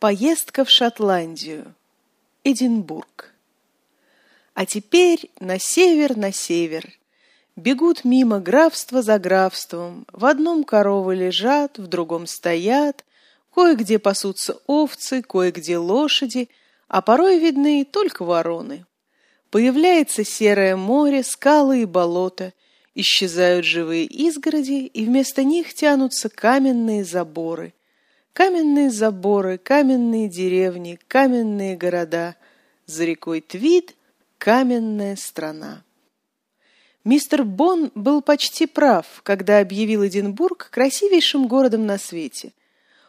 Поездка в Шотландию. Эдинбург. А теперь на север, на север. Бегут мимо графства за графством. В одном коровы лежат, в другом стоят. Кое-где пасутся овцы, кое-где лошади, а порой видны только вороны. Появляется серое море, скалы и болота. Исчезают живые изгороди, и вместо них тянутся каменные заборы – Каменные заборы, каменные деревни, каменные города. За рекой Твид каменная страна. Мистер Бон был почти прав, когда объявил Эдинбург красивейшим городом на свете.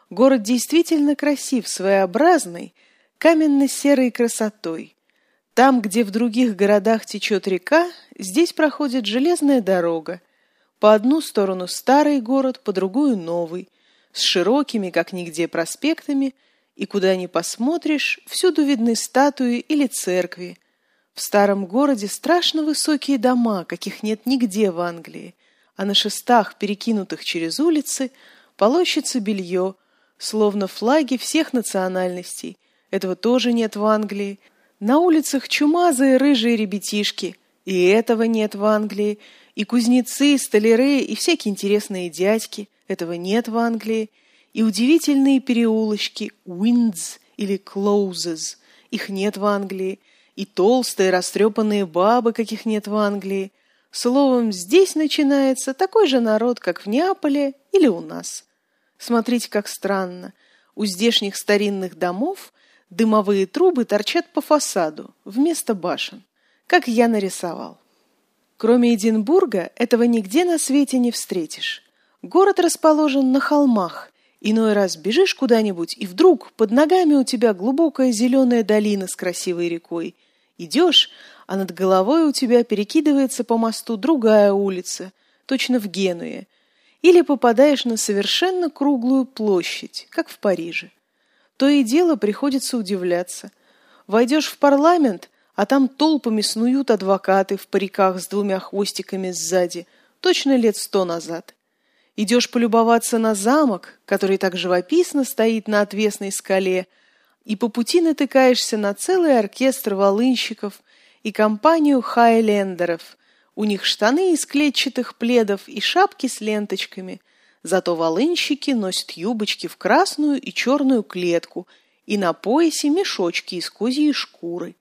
Город действительно красив, своеобразный, каменно-серой красотой. Там, где в других городах течет река, здесь проходит железная дорога. По одну сторону старый город, по другую новый – с широкими, как нигде, проспектами, и куда ни посмотришь, всюду видны статуи или церкви. В старом городе страшно высокие дома, каких нет нигде в Англии, а на шестах, перекинутых через улицы, полощется белье, словно флаги всех национальностей. Этого тоже нет в Англии. На улицах чумазые рыжие ребятишки, и этого нет в Англии, и кузнецы, и столяры, и всякие интересные дядьки – этого нет в Англии. И удивительные переулочки Winds или Closes. Их нет в Англии. И толстые растрепанные бабы, каких нет в Англии. Словом, здесь начинается такой же народ, как в Неаполе или у нас. Смотрите, как странно. У здешних старинных домов дымовые трубы торчат по фасаду вместо башен, как я нарисовал. Кроме Эдинбурга, этого нигде на свете не встретишь. Город расположен на холмах. Иной раз бежишь куда-нибудь, и вдруг под ногами у тебя глубокая зеленая долина с красивой рекой. Идешь, а над головой у тебя перекидывается по мосту другая улица, точно в Генуе. Или попадаешь на совершенно круглую площадь, как в Париже. То и дело приходится удивляться. Войдешь в парламент, а там толпами снуют адвокаты в париках с двумя хвостиками сзади, точно лет сто назад. Идешь полюбоваться на замок, который так живописно стоит на отвесной скале, и по пути натыкаешься на целый оркестр волынщиков и компанию хайлендеров. У них штаны из клетчатых пледов и шапки с ленточками. Зато волынщики носят юбочки в красную и черную клетку и на поясе мешочки из козьей шкуры.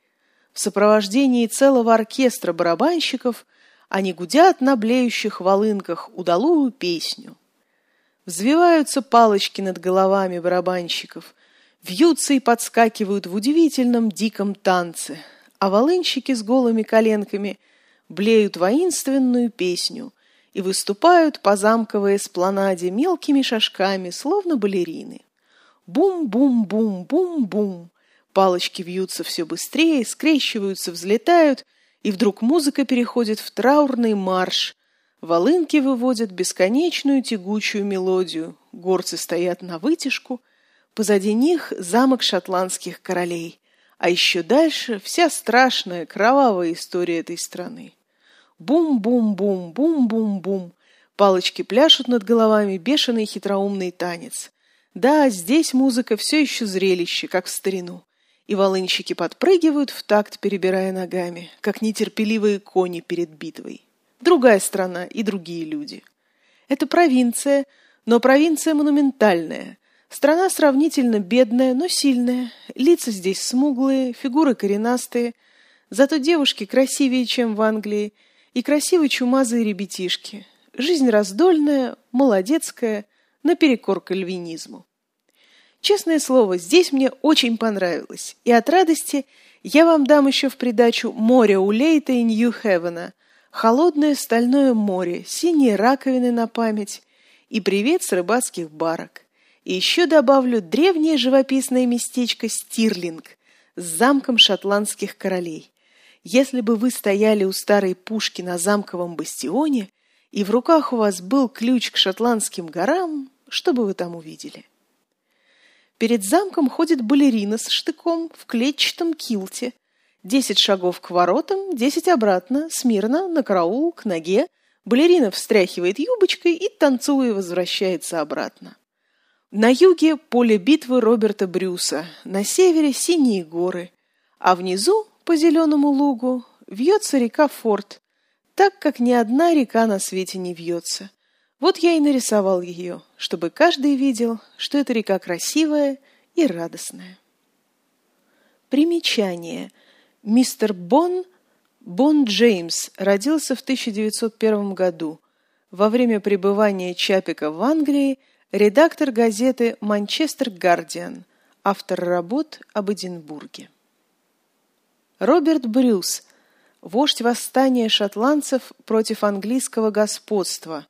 В сопровождении целого оркестра барабанщиков – они гудят на блеющих волынках удалую песню. Взвиваются палочки над головами барабанщиков, вьются и подскакивают в удивительном диком танце, а волынщики с голыми коленками блеют воинственную песню и выступают по замковой эспланаде мелкими шажками, словно балерины. Бум-бум-бум-бум-бум. Палочки вьются все быстрее, скрещиваются, взлетают — и вдруг музыка переходит в траурный марш. Волынки выводят бесконечную тягучую мелодию. Горцы стоят на вытяжку. Позади них замок шотландских королей. А еще дальше вся страшная, кровавая история этой страны. Бум-бум-бум, бум-бум-бум. Палочки пляшут над головами бешеный хитроумный танец. Да, здесь музыка все еще зрелище, как в старину и волынщики подпрыгивают в такт, перебирая ногами, как нетерпеливые кони перед битвой. Другая страна и другие люди. Это провинция, но провинция монументальная. Страна сравнительно бедная, но сильная. Лица здесь смуглые, фигуры коренастые. Зато девушки красивее, чем в Англии, и красивые чумазые ребятишки. Жизнь раздольная, молодецкая, наперекор кальвинизму. Честное слово, здесь мне очень понравилось. И от радости я вам дам еще в придачу море у Лейта и Нью-Хевена, холодное стальное море, синие раковины на память и привет с рыбацких барок. И еще добавлю древнее живописное местечко Стирлинг с замком шотландских королей. Если бы вы стояли у старой пушки на замковом бастионе, и в руках у вас был ключ к шотландским горам, что бы вы там увидели? Перед замком ходит балерина с штыком в клетчатом килте. Десять шагов к воротам, десять обратно, смирно, на караул, к ноге. Балерина встряхивает юбочкой и, танцуя, возвращается обратно. На юге поле битвы Роберта Брюса, на севере синие горы, а внизу, по зеленому лугу, вьется река Форт, так как ни одна река на свете не вьется. Вот я и нарисовал ее, чтобы каждый видел, что эта река красивая и радостная. Примечание. Мистер Бон, Бон Джеймс, родился в 1901 году. Во время пребывания Чапика в Англии редактор газеты «Манчестер Гардиан», автор работ об Эдинбурге. Роберт Брюс, вождь восстания шотландцев против английского господства,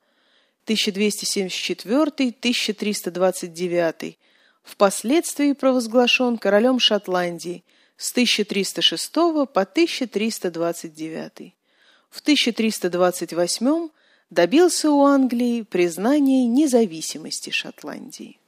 1274-1329, впоследствии провозглашен королем Шотландии с 1306 по 1329. В 1328 добился у Англии признания независимости Шотландии.